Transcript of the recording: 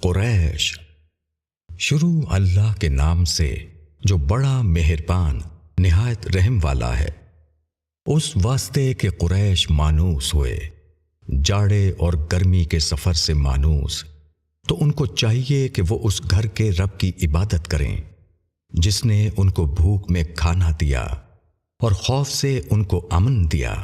قریش۔ شروع اللہ کے نام سے جو بڑا مہربان، نہایت رحم والا ہے۔ اس واسطے کہ قریش مانوس ہوئے، جاڑے اور گرمی کے سفر سے مانوس، تو ان کو چاہیے کہ وہ اس گھر کے رب کی عبادت کریں، جس نے ان کو بھوک میں کھانا دیا اور خوف سے ان کو امن دیا۔